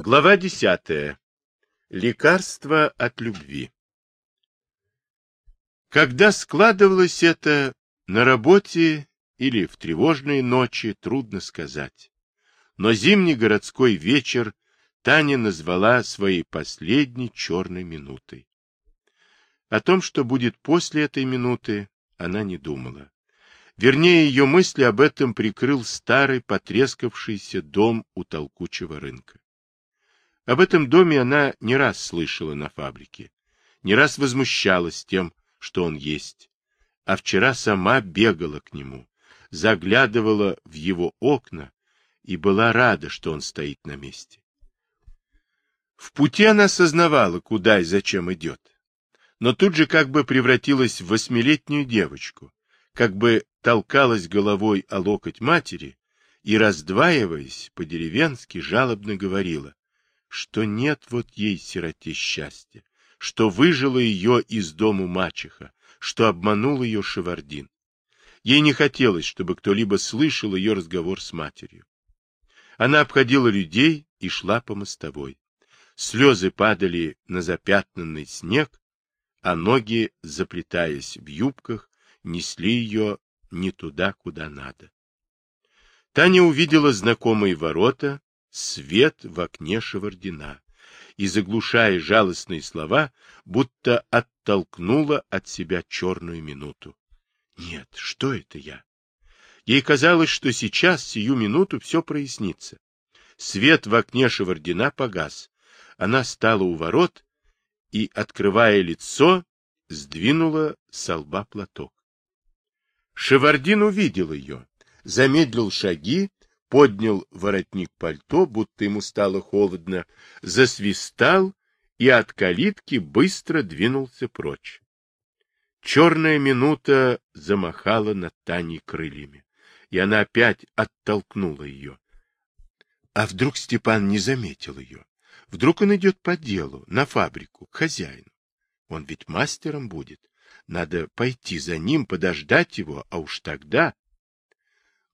Глава десятая. Лекарство от любви. Когда складывалось это на работе или в тревожные ночи, трудно сказать. Но зимний городской вечер Таня назвала своей последней черной минутой. О том, что будет после этой минуты, она не думала. Вернее, ее мысли об этом прикрыл старый потрескавшийся дом у толкучего рынка. Об этом доме она не раз слышала на фабрике, не раз возмущалась тем, что он есть, а вчера сама бегала к нему, заглядывала в его окна и была рада, что он стоит на месте. В пути она сознавала, куда и зачем идет, но тут же как бы превратилась в восьмилетнюю девочку, как бы толкалась головой о локоть матери и, раздваиваясь, по-деревенски жалобно говорила, что нет вот ей, сироте, счастья, что выжила ее из дому мачеха, что обманул ее Шевардин. Ей не хотелось, чтобы кто-либо слышал ее разговор с матерью. Она обходила людей и шла по мостовой. Слезы падали на запятнанный снег, а ноги, заплетаясь в юбках, несли ее не туда, куда надо. Таня увидела знакомые ворота, свет в окне Шевардина и, заглушая жалостные слова, будто оттолкнула от себя черную минуту. Нет, что это я? Ей казалось, что сейчас, сию минуту, все прояснится. Свет в окне Шевардина погас. Она стала у ворот и, открывая лицо, сдвинула с лба платок. Шевардин увидел ее, замедлил шаги поднял воротник пальто, будто ему стало холодно, засвистал и от калитки быстро двинулся прочь. Черная минута замахала над Таней крыльями, и она опять оттолкнула ее. А вдруг Степан не заметил ее? Вдруг он идет по делу, на фабрику, к хозяину? Он ведь мастером будет. Надо пойти за ним, подождать его, а уж тогда...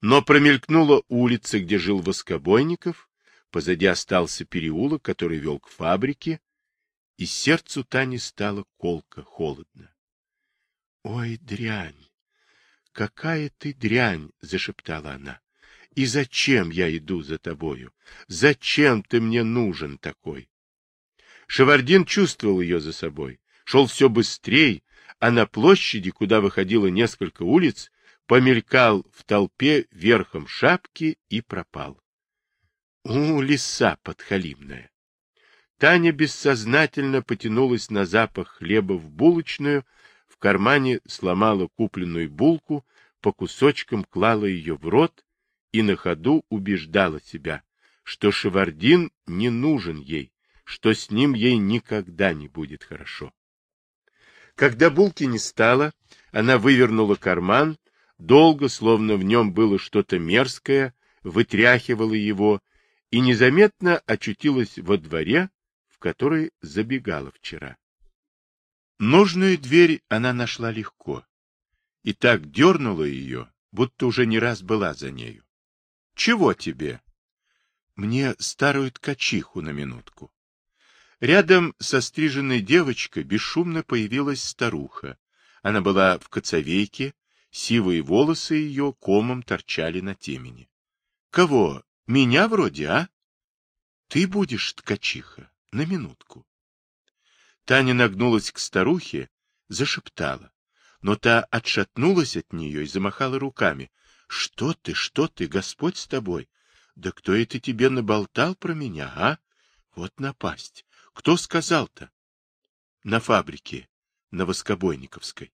Но промелькнула улица, где жил Воскобойников, позади остался переулок, который вел к фабрике, и сердцу Тани стало колко, холодно. — Ой, дрянь! Какая ты дрянь! — зашептала она. — И зачем я иду за тобою? Зачем ты мне нужен такой? Шевардин чувствовал ее за собой, шел все быстрее, а на площади, куда выходило несколько улиц, помелькал в толпе верхом шапки и пропал. У, лиса подхалимная! Таня бессознательно потянулась на запах хлеба в булочную, в кармане сломала купленную булку, по кусочкам клала ее в рот и на ходу убеждала себя, что Шевардин не нужен ей, что с ним ей никогда не будет хорошо. Когда булки не стало, она вывернула карман, долго, словно в нем было что-то мерзкое, вытряхивала его и незаметно очутилась во дворе, в который забегала вчера. Нужную дверь она нашла легко и так дернула ее, будто уже не раз была за нею. — Чего тебе? — Мне старую ткачиху на минутку. Рядом со стриженной девочкой бесшумно появилась старуха. Она была в коцовейке, Сивые волосы ее комом торчали на темени. — Кого? Меня вроде, а? — Ты будешь ткачиха. На минутку. Таня нагнулась к старухе, зашептала. Но та отшатнулась от нее и замахала руками. — Что ты, что ты, Господь с тобой? Да кто это тебе наболтал про меня, а? Вот напасть. Кто сказал-то? — На фабрике, на Воскобойниковской.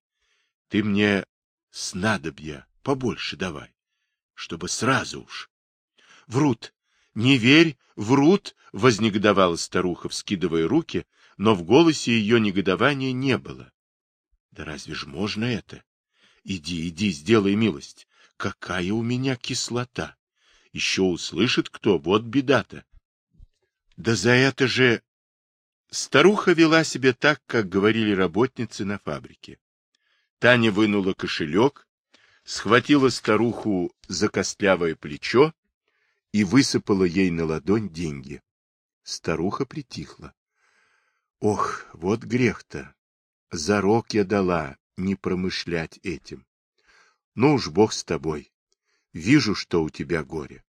Ты мне Снадобья побольше давай, чтобы сразу уж. Врут, не верь, врут, вознегодовала старуха, вскидывая руки, но в голосе ее негодования не было. Да разве ж можно это? Иди, иди, сделай милость. Какая у меня кислота! Еще услышит кто, вот беда-то. Да за это же... Старуха вела себя так, как говорили работницы на фабрике. Таня вынула кошелек, схватила старуху за костлявое плечо и высыпала ей на ладонь деньги. Старуха притихла. Ох, вот грех-то. Зарок я дала не промышлять этим. Ну уж бог с тобой. Вижу, что у тебя горе.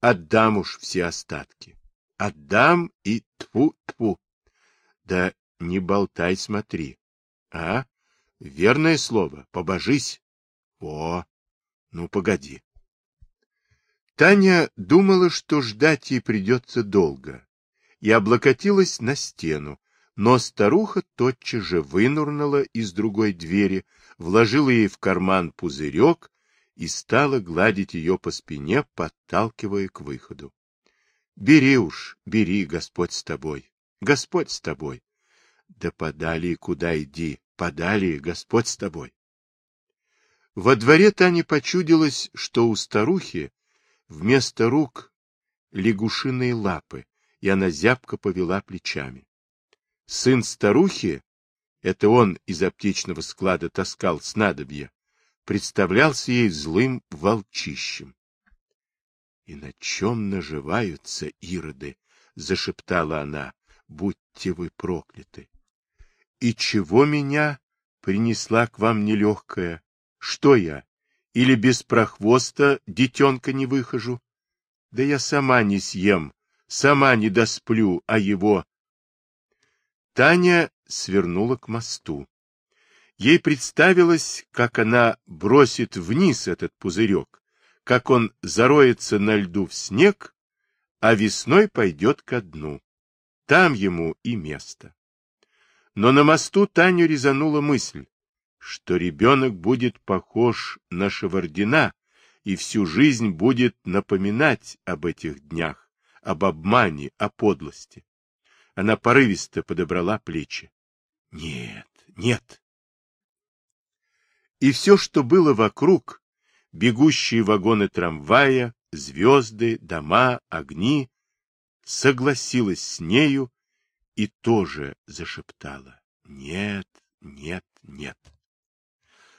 Отдам уж все остатки. Отдам и тьфу-тьфу. Да не болтай, смотри. А? Верное слово, побожись. О, ну погоди. Таня думала, что ждать ей придется долго, и облокотилась на стену, но старуха тотчас же вынурнула из другой двери, вложила ей в карман пузырек и стала гладить ее по спине, подталкивая к выходу. — Бери уж, бери, Господь с тобой, Господь с тобой. Да подали, куда иди, подали, Господь с тобой. Во дворе Тане почудилось, что у старухи вместо рук лягушиные лапы, и она зябко повела плечами. Сын старухи, это он из аптечного склада таскал снадобья, представлялся ей злым волчищем. — И на чем наживаются ироды? — зашептала она. — Будьте вы прокляты! — И чего меня принесла к вам нелегкая? Что я? Или без прохвоста детенка не выхожу? Да я сама не съем, сама не досплю, а его Таня свернула к мосту. Ей представилось, как она бросит вниз этот пузырек, как он зароется на льду в снег, а весной пойдет ко дну. Там ему и место. Но на мосту Таню резанула мысль, что ребенок будет похож на Шевардина и всю жизнь будет напоминать об этих днях, об обмане, о подлости. Она порывисто подобрала плечи. Нет, нет. И все, что было вокруг, бегущие вагоны трамвая, звезды, дома, огни, согласилась с нею и тоже зашептала. Нет, нет, нет.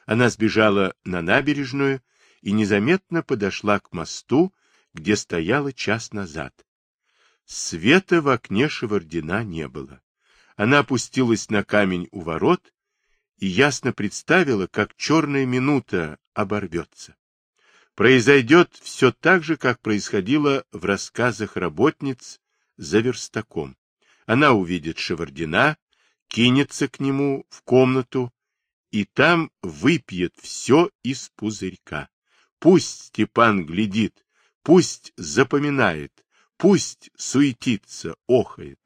Она сбежала на набережную и незаметно подошла к мосту, где стояла час назад. Света в окне Шевардина не было. Она опустилась на камень у ворот и ясно представила, как черная минута оборвется. Произойдет все так же, как происходило в рассказах работниц за верстаком. Она увидит Шевардина, кинется к нему в комнату и там выпьет все из пузырька. Пусть Степан глядит, пусть запоминает, Пусть суетится, охает.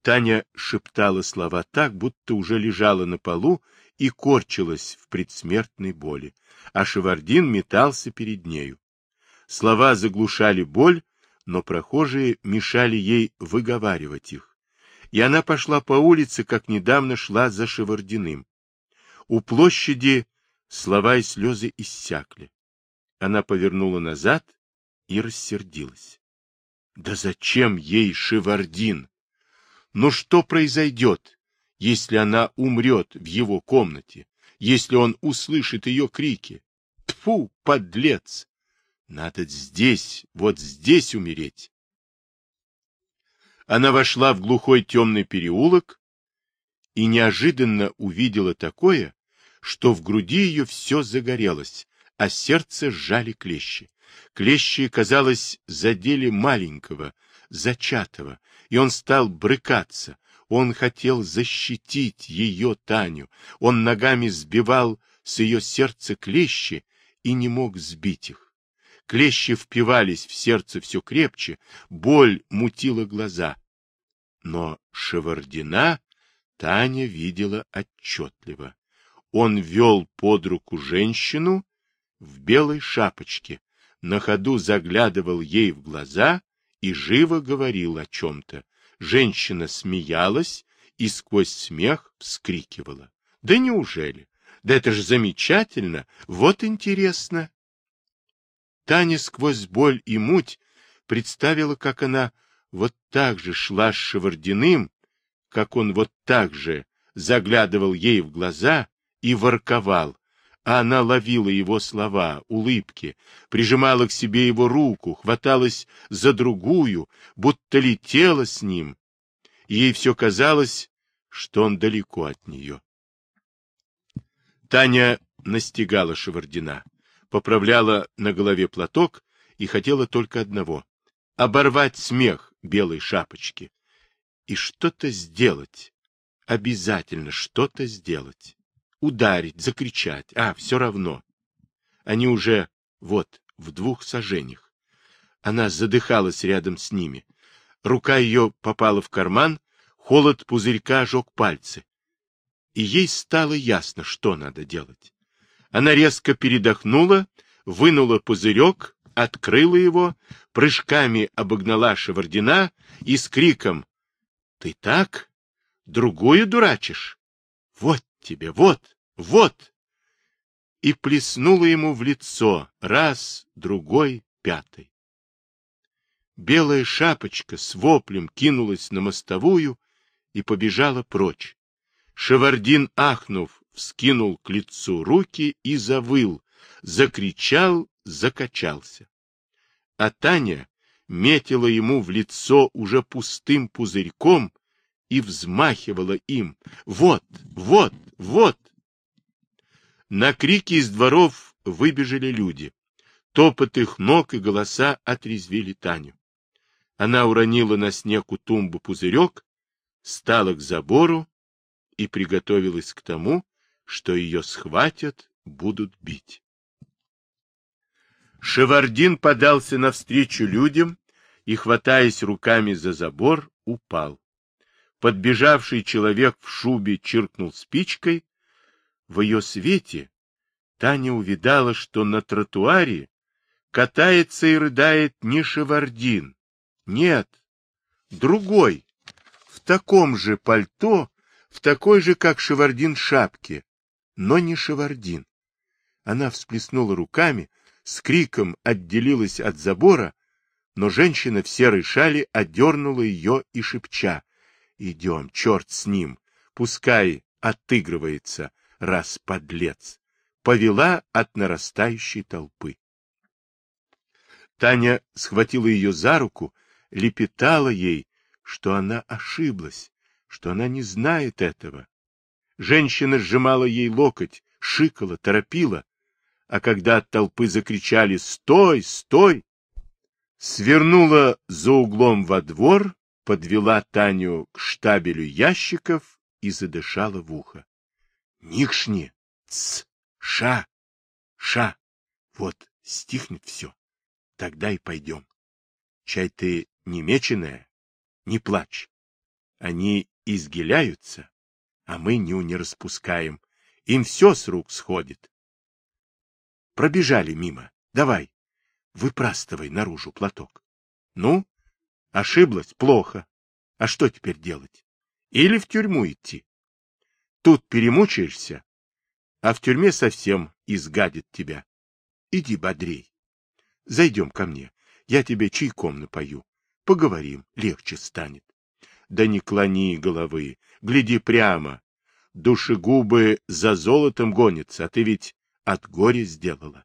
Таня шептала слова так, будто уже лежала на полу и корчилась в предсмертной боли, а Шевардин метался перед нею. Слова заглушали боль, но прохожие мешали ей выговаривать их. И она пошла по улице, как недавно шла за Шевардиным. У площади слова и слезы иссякли. Она повернула назад и рассердилась. Да зачем ей Шевардин? Но что произойдет, если она умрет в его комнате, если он услышит ее крики? Тфу, подлец! Надо здесь, вот здесь умереть. Она вошла в глухой темный переулок и неожиданно увидела такое, что в груди ее все загорелось, а сердце сжали клещи. Клещи, казалось, задели маленького, зачатого, и он стал брыкаться. Он хотел защитить ее, Таню. Он ногами сбивал с ее сердца клещи и не мог сбить их. Клещи впивались в сердце все крепче, боль мутила глаза. Но Шевардина Таня видела отчетливо. Он вел под руку женщину в белой шапочке, на ходу заглядывал ей в глаза и живо говорил о чем-то. Женщина смеялась и сквозь смех вскрикивала. Да неужели? Да это же замечательно! Вот интересно! Таня сквозь боль и муть представила, как она вот так же шла с Шевардиным, как он вот так же заглядывал ей в глаза и ворковал. а она ловила его слова, улыбки, прижимала к себе его руку, хваталась за другую, будто летела с ним. Ей все казалось, что он далеко от нее. Таня настигала Шевардина, поправляла на голове платок и хотела только одного — оборвать смех белой шапочки и что-то сделать, обязательно что-то сделать ударить, закричать, а, все равно. Они уже, вот, в двух сажениях. Она задыхалась рядом с ними. Рука ее попала в карман, холод пузырька ожег пальцы. И ей стало ясно, что надо делать. Она резко передохнула, вынула пузырек, открыла его, прыжками обогнала Шевардина и с криком «Ты так? Другую дурачишь? Вот тебе, вот, вот!» И плеснула ему в лицо раз, другой, пятый. Белая шапочка с воплем кинулась на мостовую и побежала прочь. Шевардин, ахнув, вскинул к лицу руки и завыл, закричал, закачался. А Таня метила ему в лицо уже пустым пузырьком и взмахивала им. Вот, вот, вот! На крики из дворов выбежали люди. Топот их ног и голоса отрезвили Таню. Она уронила на снег у тумбы пузырек, стала к забору и приготовилась к тому, что ее схватят, будут бить. Шевардин подался навстречу людям и, хватаясь руками за забор, упал. Подбежавший человек в шубе чиркнул спичкой. В ее свете Таня увидала, что на тротуаре катается и рыдает не Шевардин. Нет, другой, в таком же пальто, в такой же, как Шевардин, шапке, но не Шевардин. Она всплеснула руками, с криком отделилась от забора, но женщина в серой шале отдернула ее и шепча. Идем, черт с ним, пускай отыгрывается, раз подлец. Повела от нарастающей толпы. Таня схватила ее за руку, лепетала ей, что она ошиблась, что она не знает этого. Женщина сжимала ей локоть, шикала, торопила, а когда от толпы закричали «Стой! Стой!», свернула за углом во двор подвела Таню к штабелю ящиков и задышала в ухо. — Никшни! Ц! Ша! Ша! Вот, стихнет все. Тогда и пойдем. Чай ты не меченая? Не плачь. Они изгиляются, а мы ню не распускаем. Им все с рук сходит. Пробежали мимо. Давай, выпрастывай наружу платок. Ну, Ошиблась? Плохо. А что теперь делать? Или в тюрьму идти? Тут перемучаешься, а в тюрьме совсем изгадит тебя. Иди бодрей. Зайдем ко мне, я тебе чайком напою. Поговорим, легче станет. Да не клони головы, гляди прямо. Душегубы за золотом гонятся, а ты ведь от горя сделала.